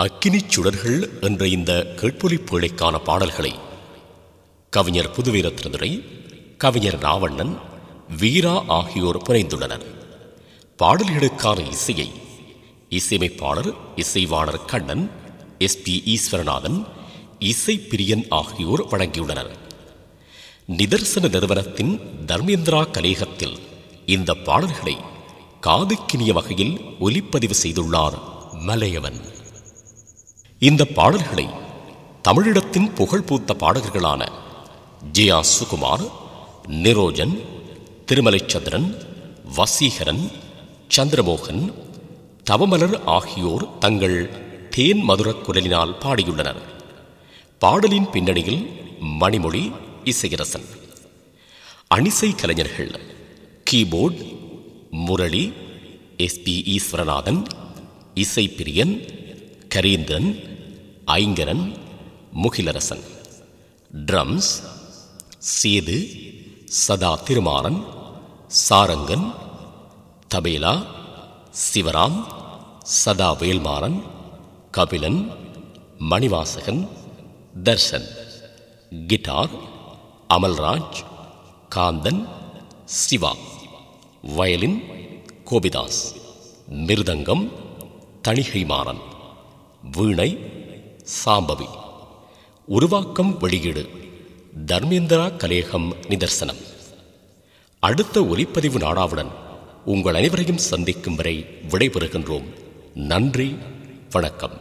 அக்கினிச் சுடர்கள் என்ற இந்த கேட்பொலிப் பேழைக்கான பாடல்களை கவிஞர் புதுவீரத்திருந்துரை கவிஞர் ராவண்ணன் வீரா ஆகியோர் புனைந்துள்ளனர். பாடல்களுக்கான இசையை இசையமைப்பாளர் இசைவாணர் கண்ணன் எஸ் பி ஈஸ்வரநாதன் இசை பிரியன் ஆகியோர் வழங்கியுள்ளனர். நிதர்சன நிறுவனத்தின் தர்மேந்திரா கலேகத்தில் இந்த பாடல்களை காதுக்கினிய வகையில் ஒலிப்பதிவு செய்துள்ளார் மலையவன். இந்த பாடல்களை தமிழிடத்தின் புகழ்பூத்த பாடகர்களான ஜியா சுகுமார் நிரோஜன் திருமலைச்சந்திரன் வசீகரன் சந்திரமோகன் தவமலர் ஆகியோர் தங்கள் தேன் மதுரக் குரலினால் பாடியுள்ளனர். பாடலின் பின்னணியில் மணிமொழி இசையரசன். அணிசை கலைஞர்கள் keyboard Murali S P Easwaranathan Isaipriyan Kareendran Aingaran Mugilarasan. Drums Sethu Sadha Thirumaran Sarangan tabla Sivaram Sadha Velmaran Kapilan Manivasagan Dharshan. Guitar Amalraj Kanthan Siva. Violin Gopidas. Mridangam Thanigaimaran. Veena Sambavi. உருவாக்கம் வெளியீடு. தர்மேந்திரா கலேகம் நிதர்சனம். அடுத்த ஒலிப்பதிவு நாடாவுடன் உங்கள் அனைவரையும் சந்திக்கும் வரை விடைபெறுகின்றோம். நன்றி வணக்கம்.